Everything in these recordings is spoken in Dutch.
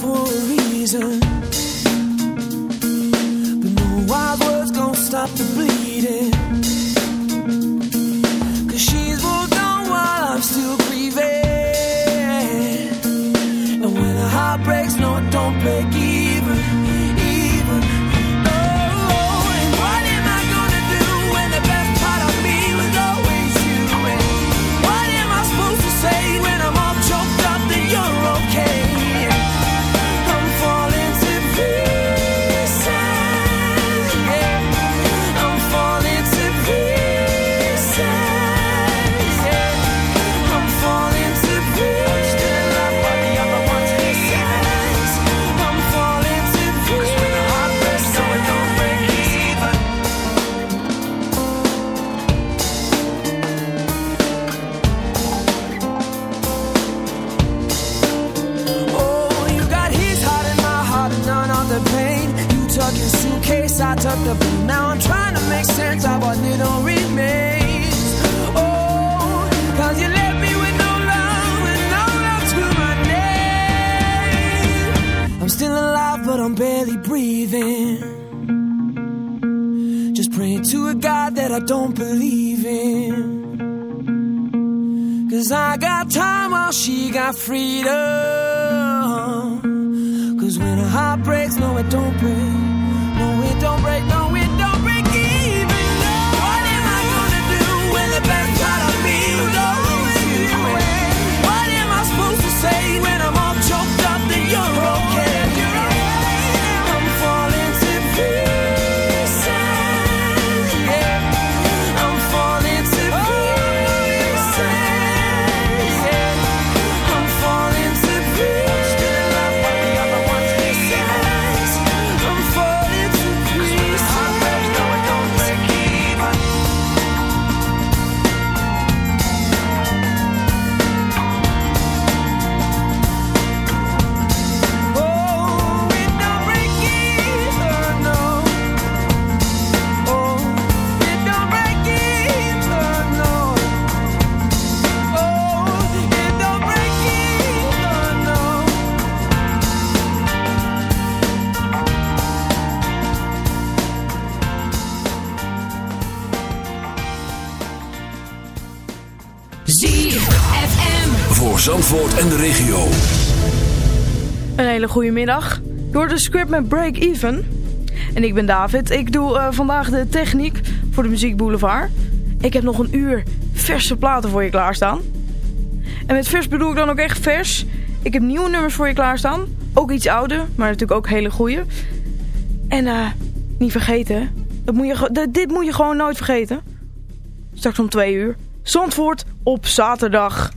for a reason. But no wild words gon' stop the bleeding. Cause she's moved on while I'm still grieving. And when a heart breaks, no, it don't break even. Now I'm trying to make sense of what little remains. Oh, cause you left me with no love and no. I'm still alive, but I'm barely breathing. Just praying to a God that I don't believe in. Cause I got time while she got freedom. Cause when a heart breaks, no, it don't break. Hele goede middag. Door de script met Break Even. En ik ben David. Ik doe eh, vandaag de techniek voor de Muziek Boulevard. Ik heb nog een uur verse platen voor je klaarstaan. En met vers bedoel ik dan ook echt vers. Ik heb nieuwe nummers voor je klaarstaan. Ook iets ouder, maar natuurlijk ook hele goede. En eh, niet vergeten. Dat moet je, dit moet je gewoon nooit vergeten. Straks om twee uur. Zandvoort op zaterdag.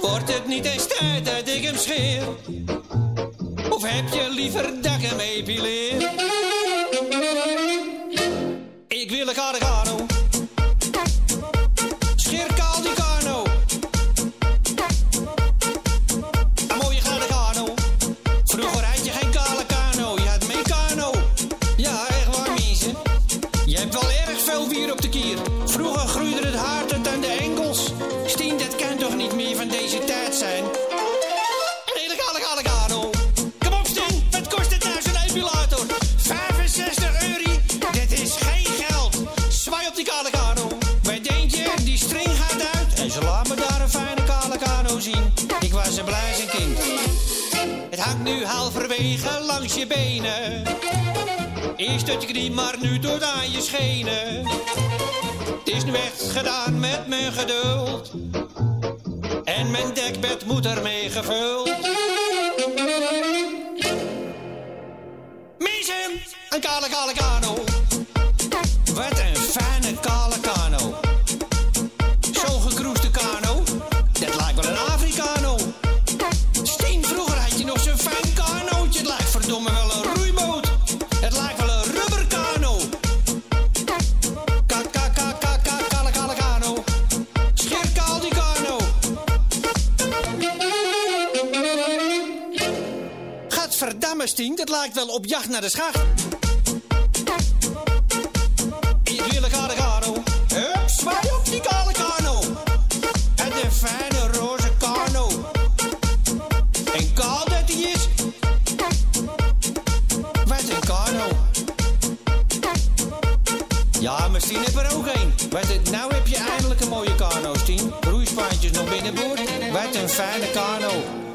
Wordt het niet eens tijd dat ik hem scheer? Of heb je liever dat ik hem epileer? Ik wil een cargano. Dat je knie, maar nu tot aan je schenen. Het is nu echt gedaan met mijn geduld. En mijn dekbed moet ermee gevuld. Mensen, een kale kale kano. op jacht naar de schacht. Iedere kare karo, hup, zwaai op die kale kano. En de fijne roze kano. En kaal dat die is. Wat een kano. Ja, misschien Stien heb er ook een. Wat een, nou heb je eindelijk een mooie kano, Stien. Roeispaantjes nog binnenboord. Wat een fijne kano.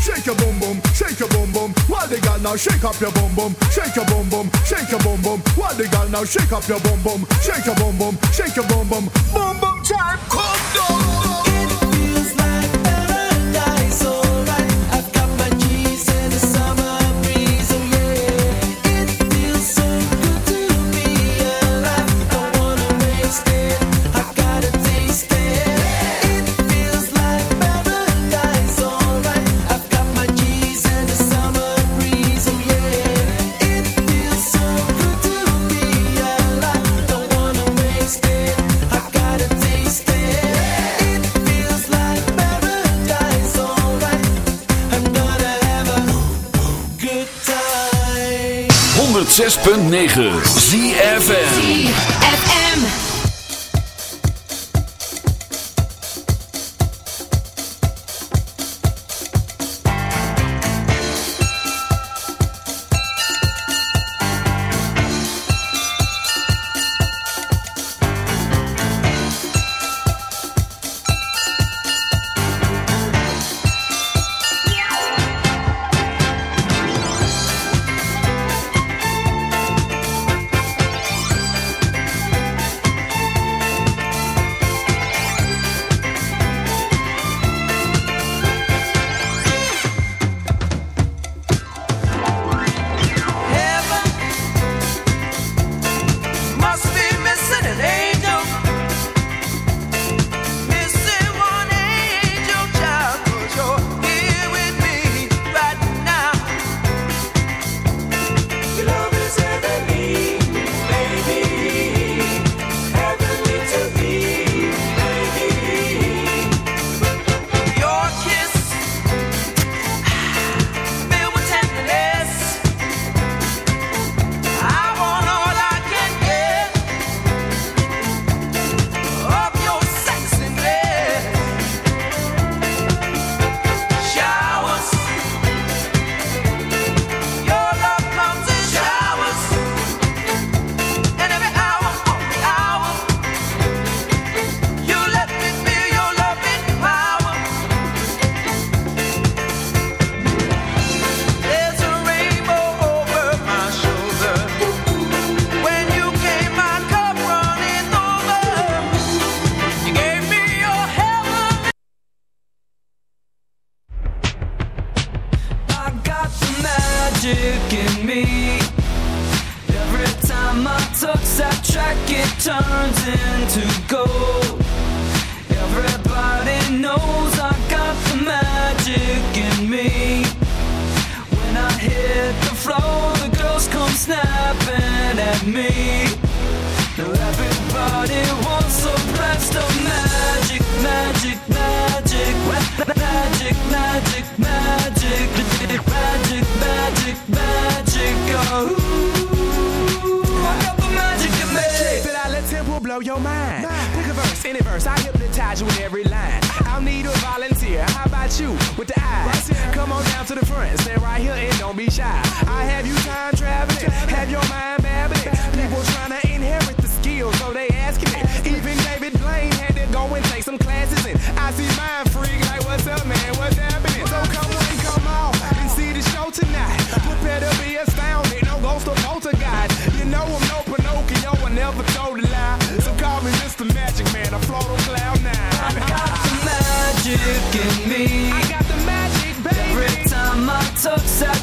shake your bum bum, shake your bum bum. While the girl now shake up your bum bum, shake your bum bum, shake your bum bum. While the girl now shake up your bum bum, shake your bum bum, shake your bum bum. Bum bum time, come down. 106.9 ZFN you with the eyes? Come on down to the front, stay right here and don't be shy. I have you time traveling, have your mind babbling. People trying to inherit the skills, so they asking it. Even David Blaine had to go and take some classes in. I see mind freak like, what's up, man? What's happening? So come on, come on and see the show tonight. Prepare to be astounded, no ghost or poltergeist. You know I'm no Pinocchio, I never told a lie. So call me Mr. Magic Man, I float on cloud nine. I got the magic in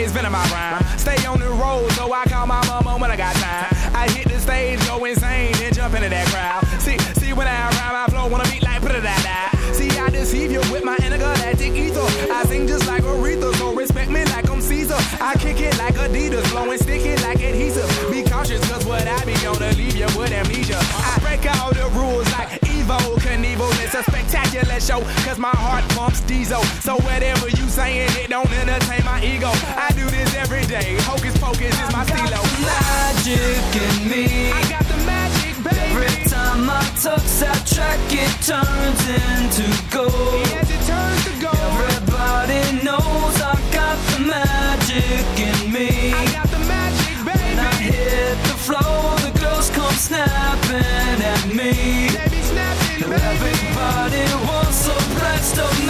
always been in my rhyme. Stay on the road, so I call my mama when I got time. I hit the stage, go insane, then jump into that crowd. See, see when I rhyme, I flow on a beat like da da da. See, I deceive you with my intergalactic ether. I sing just like Aretha, so respect me like I'm Caesar. I kick it like Adidas, blowing stick it like adhesive. Be cautious, cause what I be gonna leave you with amnesia. I break all the rules like Evo Knievel and suspect show, cause my heart pumps diesel. So whatever you saying, it don't entertain my ego. I do this every day. Hocus pocus is my stilo. Magic in me. I got the magic, baby. Every time I touch that track, it turns into gold. Yes, it turns to gold. Everybody knows I got the magic in me. I so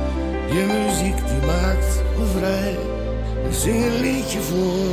Je muziek die maakt me vrij, dus zing een liedje voor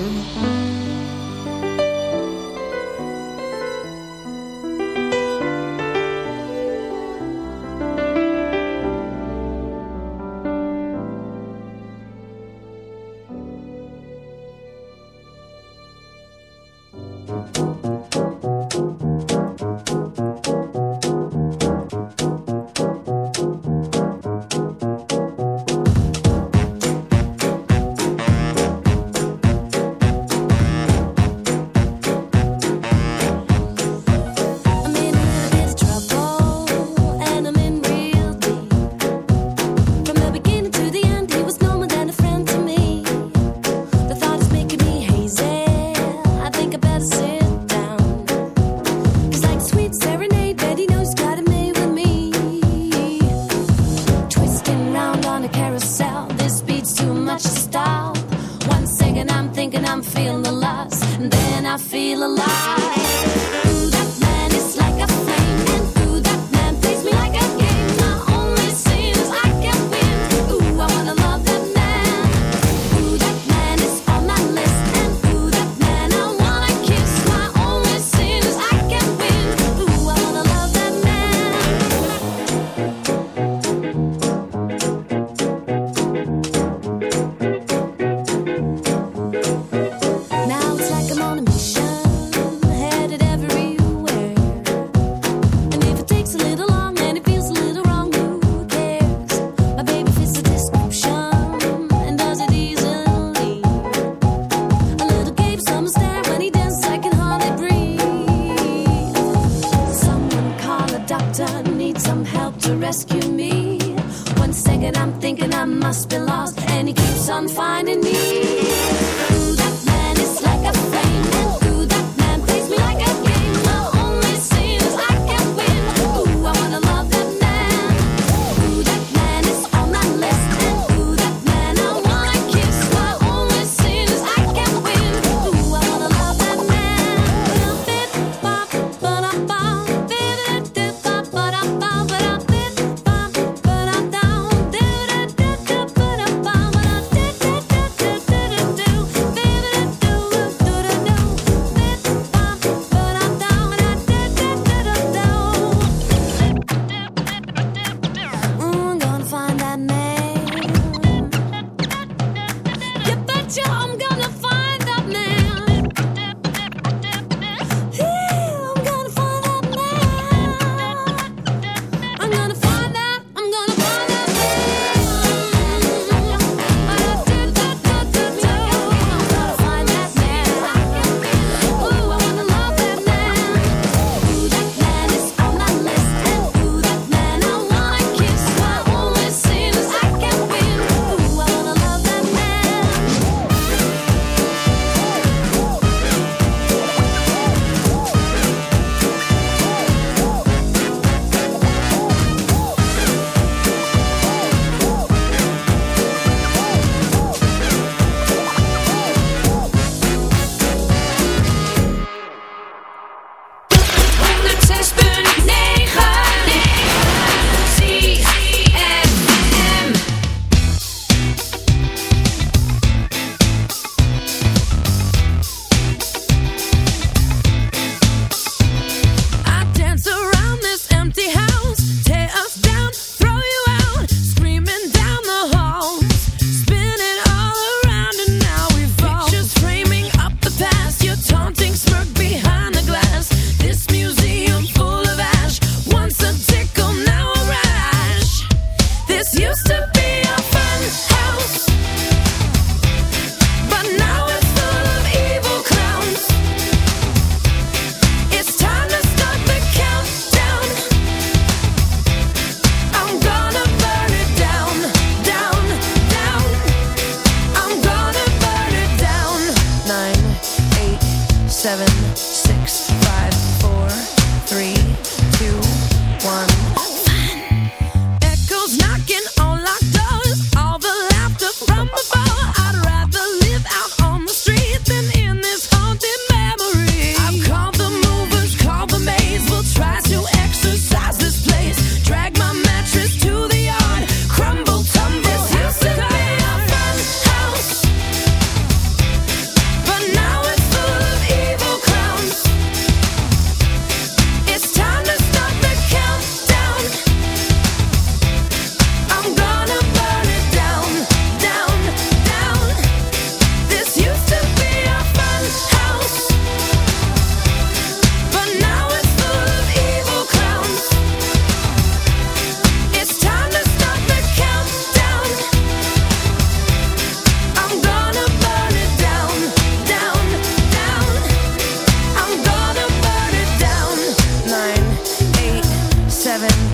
need some help to rescue me. One second I'm thinking I must be lost, and he keeps on finding me.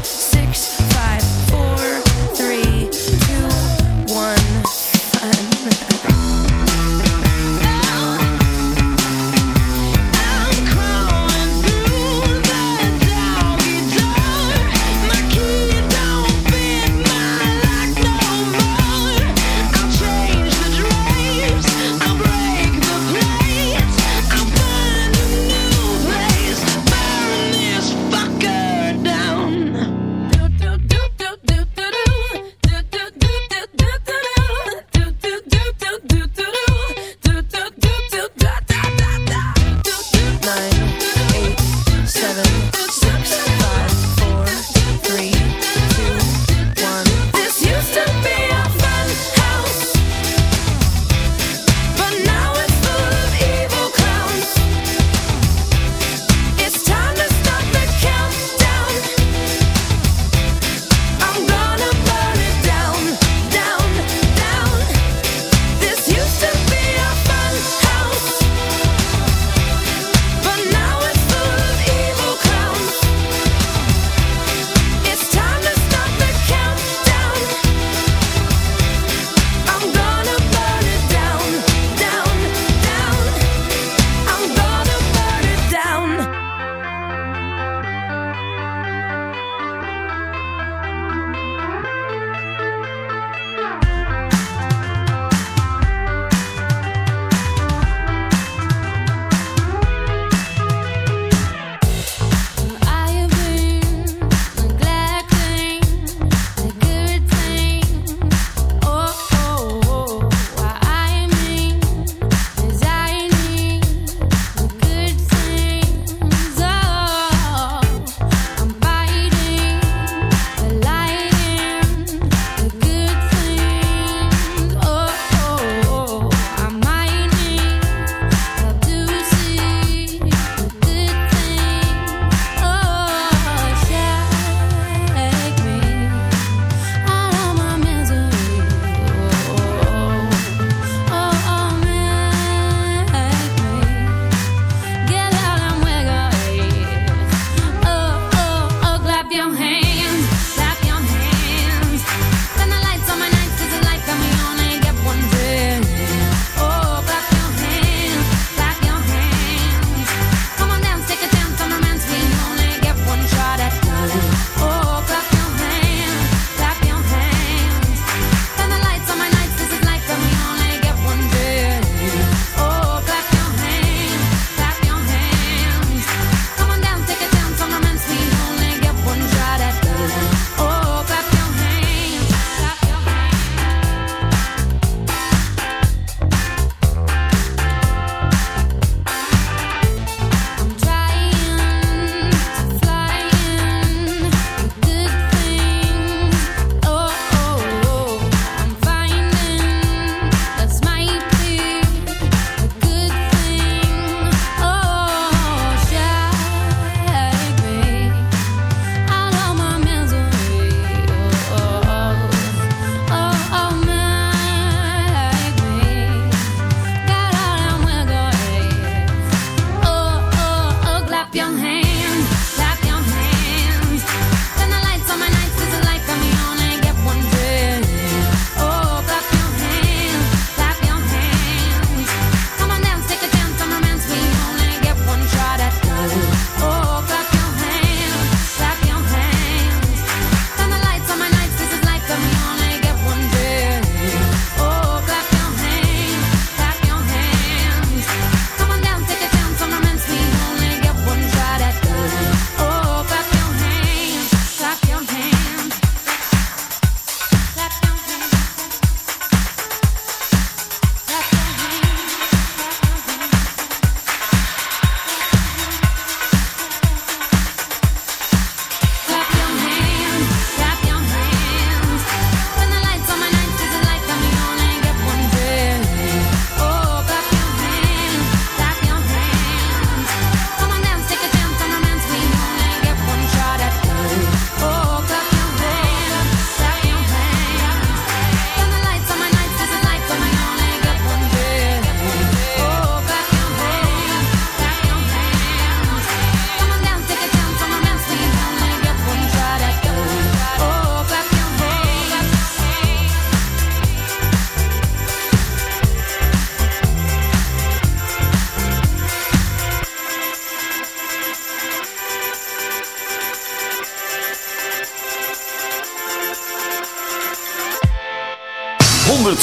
six.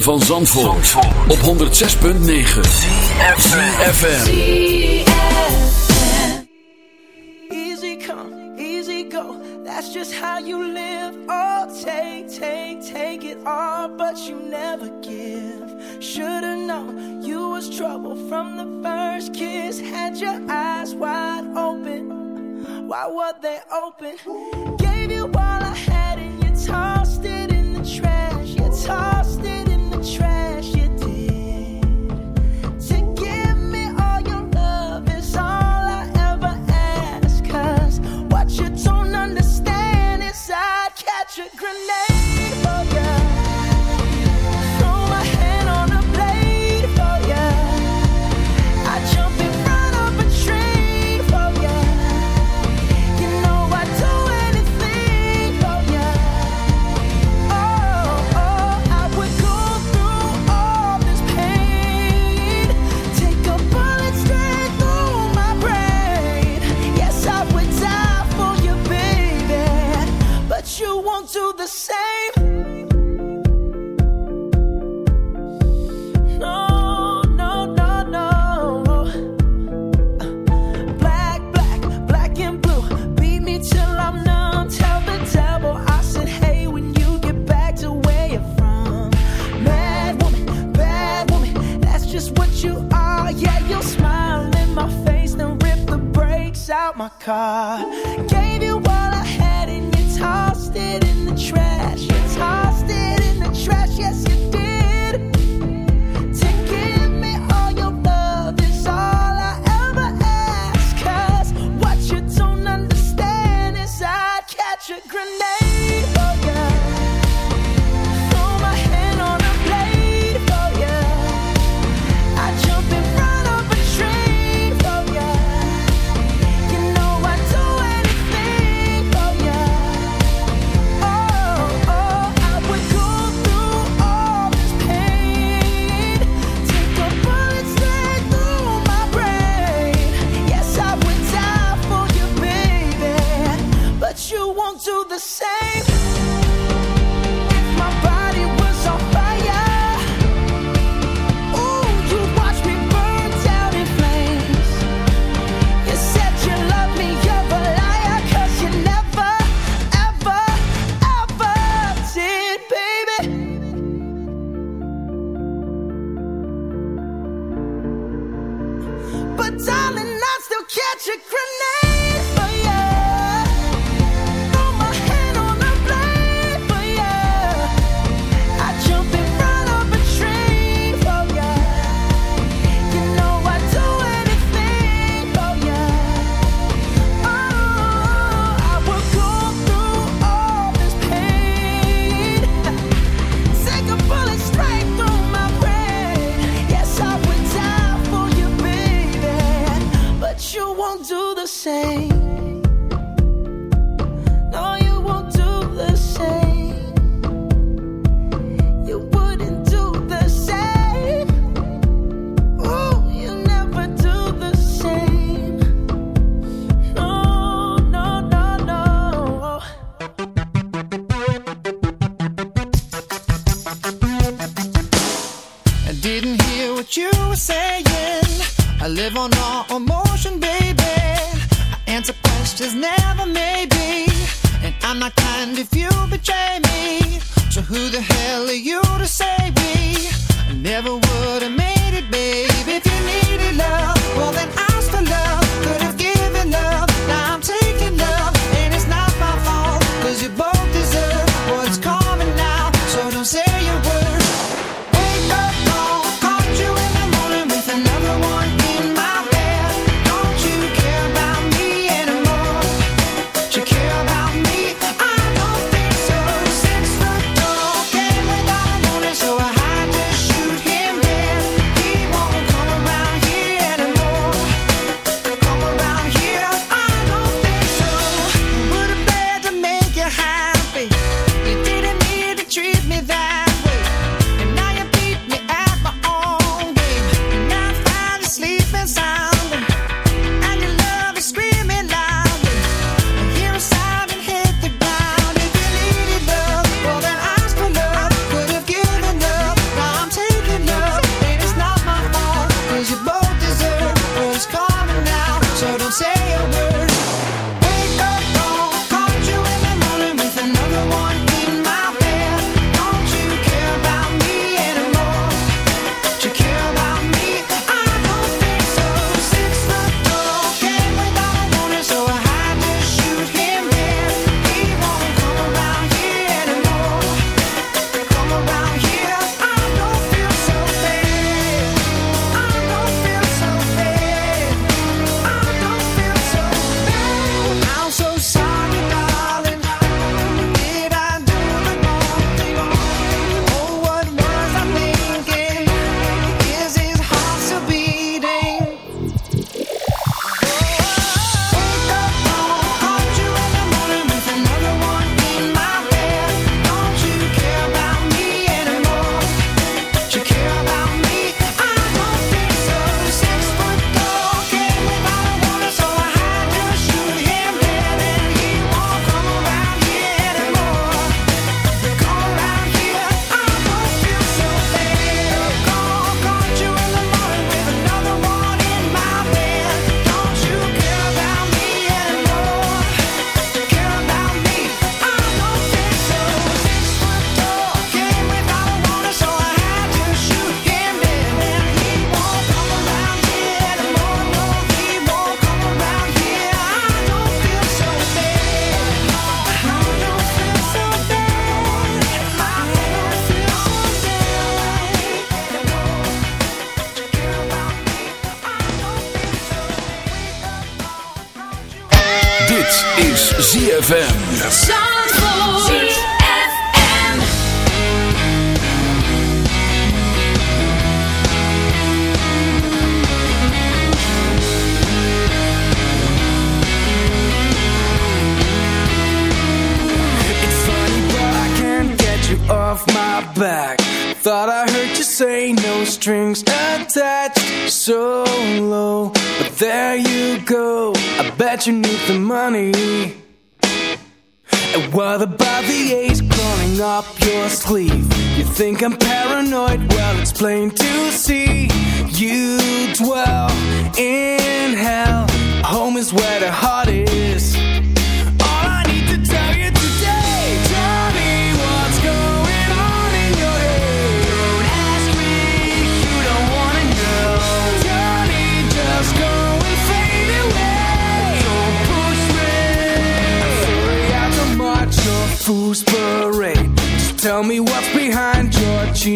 Ritme van Zandvoort, op 106.9 ZFM. Easy come, easy go. That's just how you live. Oh, take, take, take it all, but you never give. Should've known you was trouble from the first kiss. Had your eyes wide open. Why were they open? Gave you all I had and you tossed it in the trash. You tossed my car. Get Who the hell are you to save me? I never would have made it, babe. If you needed love, well then I.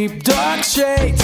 cheap dark shades.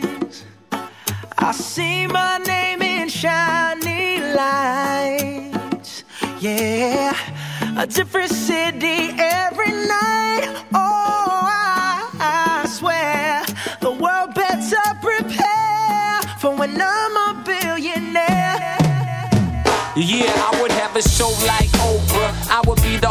I see my name in shiny lights. Yeah, a different city every night. Oh, I, I swear the world better prepare for when I'm a billionaire. Yeah, I would have a show like Oprah. I would be the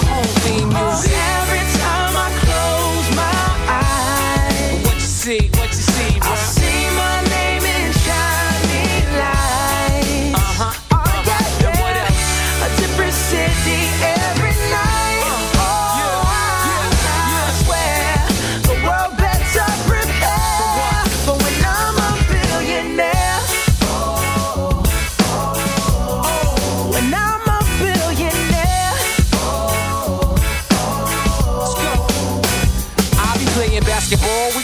see what playing basketball. We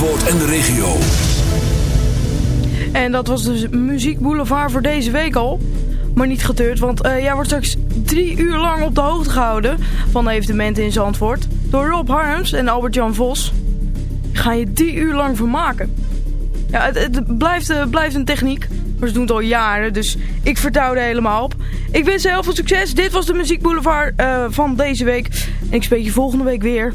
Zandvoort en de regio. En dat was dus Muziek Boulevard voor deze week al. Maar niet getreurd, want eh, jij wordt straks drie uur lang op de hoogte gehouden van de evenementen in Zandvoort. Door Rob Harms en Albert-Jan Vos. Gaan je drie uur lang vermaken. Ja, het, het blijft, eh, blijft een techniek. Maar ze doen het al jaren, dus ik vertrouw er helemaal op. Ik wens je heel veel succes. Dit was de Muziek Boulevard eh, van deze week. En ik spreek je volgende week weer.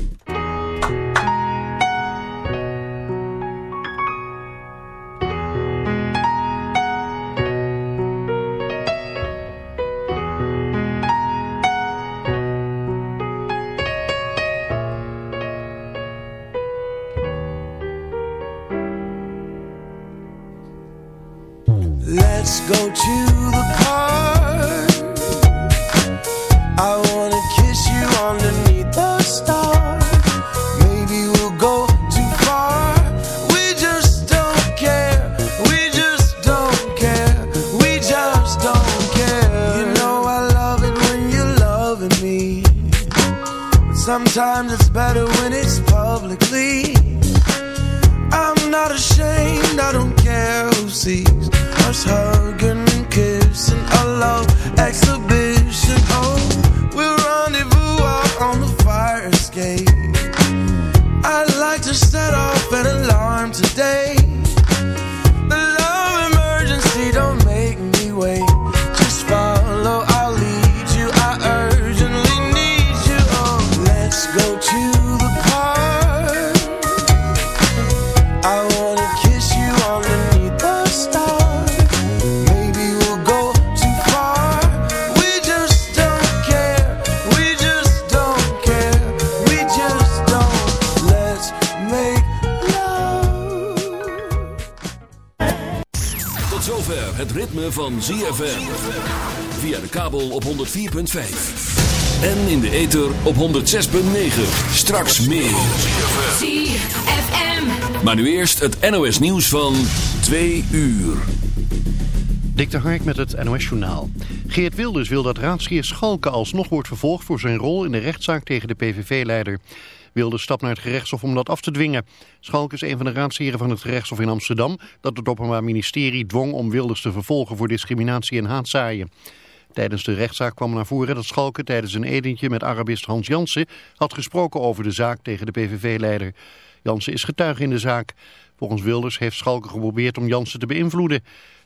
Via de kabel op 104.5. En in de ether op 106.9. Straks meer. ZFM. Maar nu eerst het NOS nieuws van 2 uur. Dik de Hark met het NOS-journaal. Geert Wilders wil dat raadsheer Schalke alsnog wordt vervolgd voor zijn rol in de rechtszaak tegen de PVV-leider. Wilders stapt naar het gerechtshof om dat af te dwingen. Schalke is een van de raadsheren van het gerechtshof in Amsterdam... dat het Openbaar Ministerie dwong om Wilders te vervolgen voor discriminatie en haatzaaien. Tijdens de rechtszaak kwam naar voren dat Schalke tijdens een etentje met Arabist Hans Jansen... had gesproken over de zaak tegen de PVV-leider. Jansen is getuige in de zaak. Volgens Wilders heeft Schalke geprobeerd om Jansen te beïnvloeden.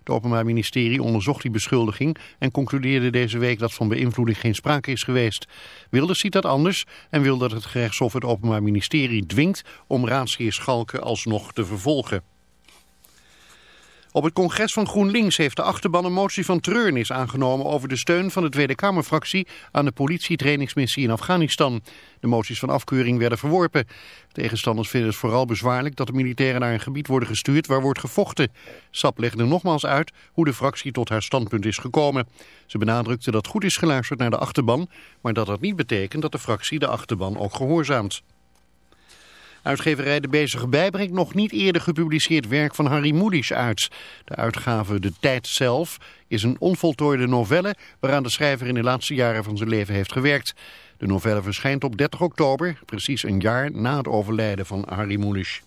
Het Openbaar Ministerie onderzocht die beschuldiging en concludeerde deze week dat van beïnvloeding geen sprake is geweest. Wilders ziet dat anders en wil dat het gerechtshof het Openbaar Ministerie dwingt om raadsheer Schalke alsnog te vervolgen. Op het congres van GroenLinks heeft de achterban een motie van treurnis aangenomen over de steun van de Tweede Kamerfractie aan de politietrainingsmissie in Afghanistan. De moties van afkeuring werden verworpen. Tegenstanders vinden het vooral bezwaarlijk dat de militairen naar een gebied worden gestuurd waar wordt gevochten. SAP legde nogmaals uit hoe de fractie tot haar standpunt is gekomen. Ze benadrukte dat goed is geluisterd naar de achterban, maar dat dat niet betekent dat de fractie de achterban ook gehoorzaamt. Uitgeverij De Bezige Bij brengt nog niet eerder gepubliceerd werk van Harry Mulisch uit. De uitgave De Tijd Zelf is een onvoltooide novelle waaraan de schrijver in de laatste jaren van zijn leven heeft gewerkt. De novelle verschijnt op 30 oktober, precies een jaar na het overlijden van Harry Mulisch.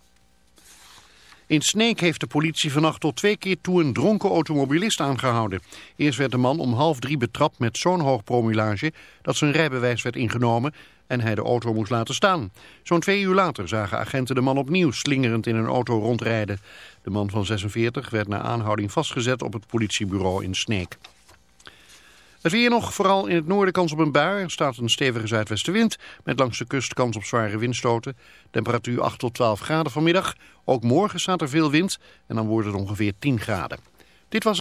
In Sneek heeft de politie vannacht tot twee keer toe een dronken automobilist aangehouden. Eerst werd de man om half drie betrapt met zo'n hoog promillage dat zijn rijbewijs werd ingenomen en hij de auto moest laten staan. Zo'n twee uur later zagen agenten de man opnieuw slingerend in een auto rondrijden. De man van 46 werd na aanhouding vastgezet op het politiebureau in Sneek. Het weer nog, vooral in het noorden kans op een bui. Er staat een stevige zuidwestenwind met langs de kust kans op zware windstoten. Temperatuur 8 tot 12 graden vanmiddag. Ook morgen staat er veel wind en dan wordt het ongeveer 10 graden. Dit was...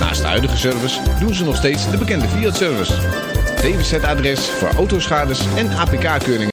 Naast de huidige service doen ze nog steeds de bekende Fiat-service. DWZ-adres voor autoschades en APK-keuringen.